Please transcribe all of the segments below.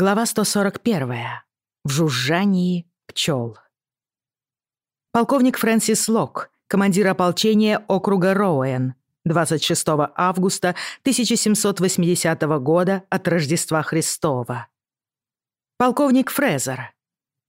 Глава 141. В жужжании пчел. Полковник Фрэнсис Лок, командир ополчения округа Роуэн, 26 августа 1780 года от Рождества Христова. Полковник Фрезер.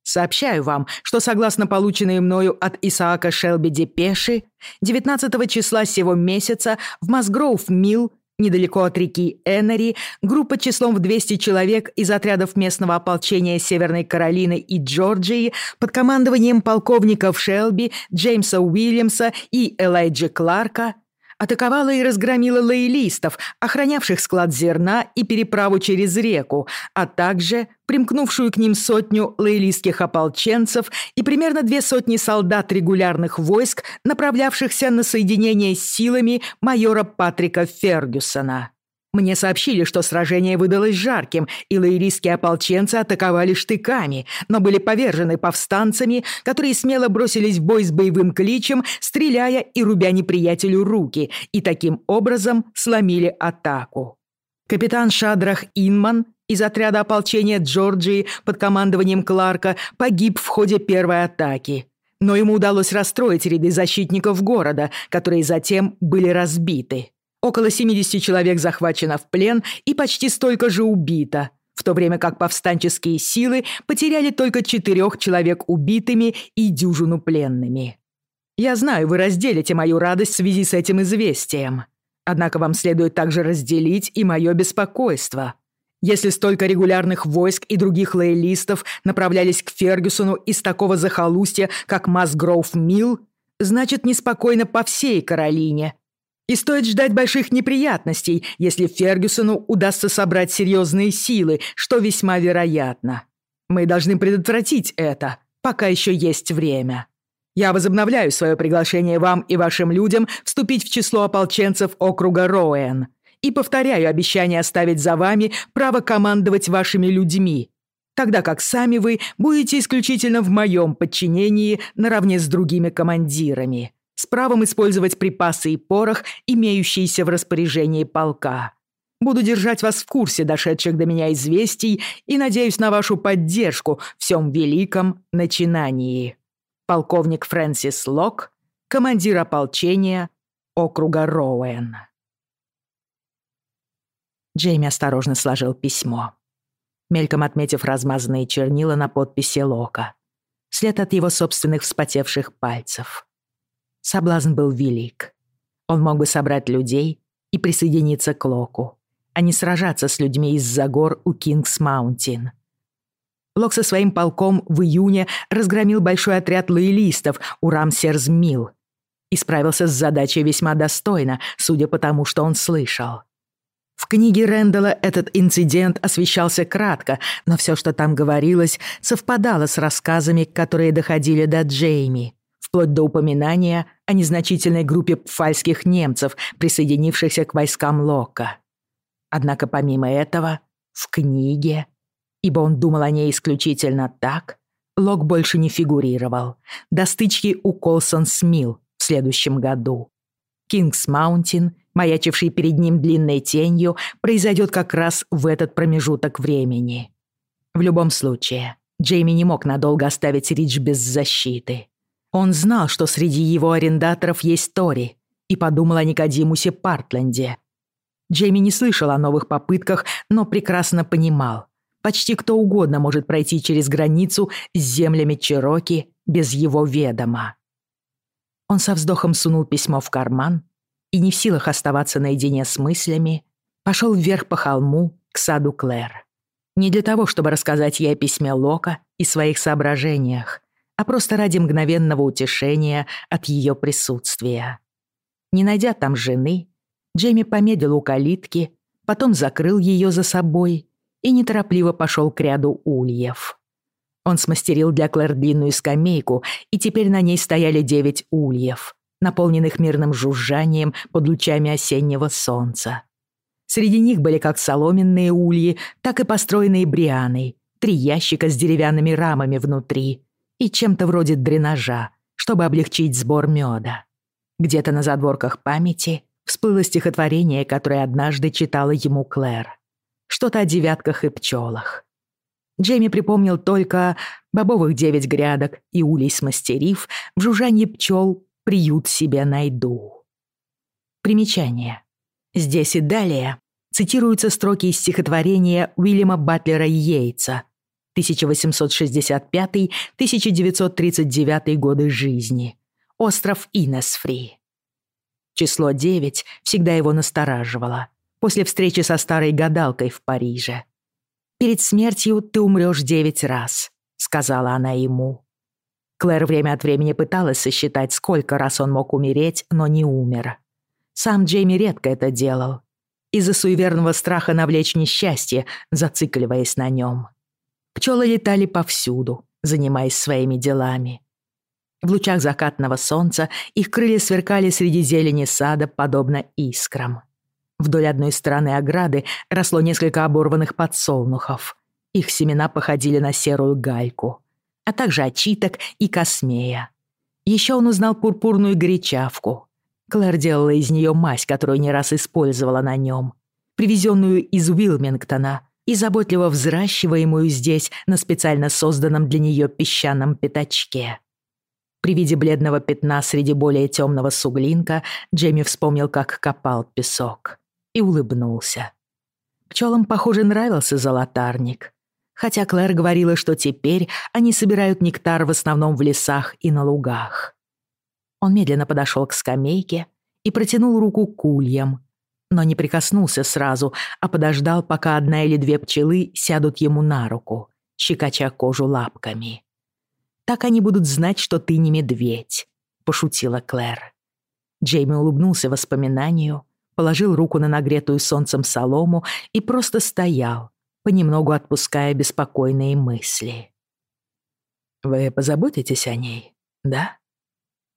Сообщаю вам, что согласно полученной мною от Исаака Шелби депеши, 19 числа сего месяца в Масгроув Милл недалеко от реки Эннери, группа числом в 200 человек из отрядов местного ополчения Северной Каролины и Джорджии под командованием полковников Шелби, Джеймса Уильямса и Элайджи Кларка Атаковала и разгромила лоялистов, охранявших склад зерна и переправу через реку, а также примкнувшую к ним сотню лоялистских ополченцев и примерно две сотни солдат регулярных войск, направлявшихся на соединение с силами майора Патрика Фергюсона. Мне сообщили, что сражение выдалось жарким, и лаирийские ополченцы атаковали штыками, но были повержены повстанцами, которые смело бросились в бой с боевым кличем, стреляя и рубя неприятелю руки, и таким образом сломили атаку. Капитан Шадрах Инман из отряда ополчения Джорджии под командованием Кларка погиб в ходе первой атаки. Но ему удалось расстроить ряды защитников города, которые затем были разбиты. Около 70 человек захвачено в плен и почти столько же убито, в то время как повстанческие силы потеряли только четырех человек убитыми и дюжину пленными. Я знаю, вы разделите мою радость в связи с этим известием. Однако вам следует также разделить и мое беспокойство. Если столько регулярных войск и других лоялистов направлялись к Фергюсону из такого захолустья, как Масгроув Милл, значит, неспокойно по всей Каролине, и стоит ждать больших неприятностей, если Фергюсону удастся собрать серьезные силы, что весьма вероятно. Мы должны предотвратить это, пока еще есть время. Я возобновляю свое приглашение вам и вашим людям вступить в число ополченцев округа Роуэн и повторяю обещание оставить за вами право командовать вашими людьми, тогда как сами вы будете исключительно в моем подчинении наравне с другими командирами с правом использовать припасы и порох, имеющиеся в распоряжении полка. Буду держать вас в курсе дошедших до меня известий и надеюсь на вашу поддержку в всем великом начинании. Полковник Фрэнсис Лок, командир ополчения округа Роуэн. Джейми осторожно сложил письмо, мельком отметив размазанные чернила на подписи Лока, след от его собственных вспотевших пальцев. Соблазн был велик. Он мог бы собрать людей и присоединиться к Локу, а не сражаться с людьми из-за гор у Кингс-Маунтин. Лок со своим полком в июне разгромил большой отряд лоялистов у Рамсерз-Милл и справился с задачей весьма достойно, судя по тому, что он слышал. В книге Рэндалла этот инцидент освещался кратко, но все, что там говорилось, совпадало с рассказами, которые доходили до Джейми вплоть до упоминания о незначительной группе пфальских немцев, присоединившихся к войскам Лока. Однако помимо этого, в книге, ибо он думал о ней исключительно так, Лок больше не фигурировал, до стычки у Колсонс-Милл в следующем году. Кингс-Маунтин, маячивший перед ним длинной тенью, произойдет как раз в этот промежуток времени. В любом случае, Джейми не мог надолго оставить Ридж без защиты. Он знал, что среди его арендаторов есть Тори, и подумал о Никодимусе Партленде. Джейми не слышал о новых попытках, но прекрасно понимал. Почти кто угодно может пройти через границу с землями Чироки без его ведома. Он со вздохом сунул письмо в карман и, не в силах оставаться наедине с мыслями, пошел вверх по холму к саду Клэр. Не для того, чтобы рассказать ей о письме Лока и своих соображениях, а просто ради мгновенного утешения от ее присутствия. Не найдя там жены, Джейми помедлил у калитки, потом закрыл ее за собой и неторопливо пошел к ряду ульев. Он смастерил для Клэр длинную скамейку, и теперь на ней стояли девять ульев, наполненных мирным жужжанием под лучами осеннего солнца. Среди них были как соломенные ульи, так и построенные брианы, три ящика с деревянными рамами внутри, и чем-то вроде дренажа, чтобы облегчить сбор мёда. Где-то на задворках памяти всплыло стихотворение, которое однажды читала ему Клэр. Что-то о девятках и пчёлах. Джейми припомнил только бобовых девять грядок и улей смастерив, в жужжании пчёл приют себе найду. Примечание. Здесь и далее цитируются строки из стихотворения Уильяма Батлера Йейтса 1865-1939 годы жизни. Остров Инесфри. Число 9 всегда его настораживало. После встречи со старой гадалкой в Париже. «Перед смертью ты умрёшь девять раз», — сказала она ему. Клэр время от времени пыталась сосчитать, сколько раз он мог умереть, но не умер. Сам Джейми редко это делал. Из-за суеверного страха навлечь несчастье, зацикливаясь на нём. Пчелы летали повсюду, занимаясь своими делами. В лучах закатного солнца их крылья сверкали среди зелени сада, подобно искрам. Вдоль одной стороны ограды росло несколько оборванных подсолнухов. Их семена походили на серую гальку, а также очиток и космея. Еще он узнал пурпурную горячавку. Клэр делала из нее мазь, которую не раз использовала на нем, привезенную из Уилмингтона — и заботливо взращиваемую здесь на специально созданном для нее песчаном пятачке. При виде бледного пятна среди более темного суглинка Джейми вспомнил, как копал песок, и улыбнулся. Пчелам, похоже, нравился золотарник. Хотя Клэр говорила, что теперь они собирают нектар в основном в лесах и на лугах. Он медленно подошел к скамейке и протянул руку к ульям, но не прикоснулся сразу, а подождал, пока одна или две пчелы сядут ему на руку, щекоча кожу лапками. «Так они будут знать, что ты не медведь», — пошутила Клэр. Джейми улыбнулся воспоминанию, положил руку на нагретую солнцем солому и просто стоял, понемногу отпуская беспокойные мысли. «Вы позаботитесь о ней, да?»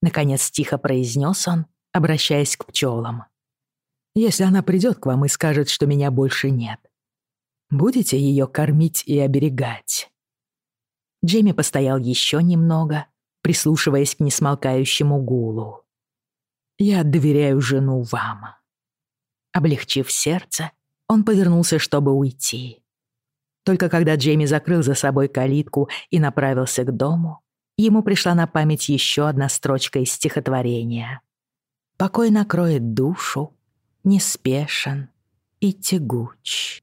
Наконец тихо произнес он, обращаясь к пчелам. Если она придет к вам и скажет, что меня больше нет, будете ее кормить и оберегать?» Джейми постоял еще немного, прислушиваясь к несмолкающему гулу. «Я доверяю жену вам». Облегчив сердце, он повернулся, чтобы уйти. Только когда Джейми закрыл за собой калитку и направился к дому, ему пришла на память еще одна строчка из стихотворения. «Покой накроет душу, неспешен и тягуч».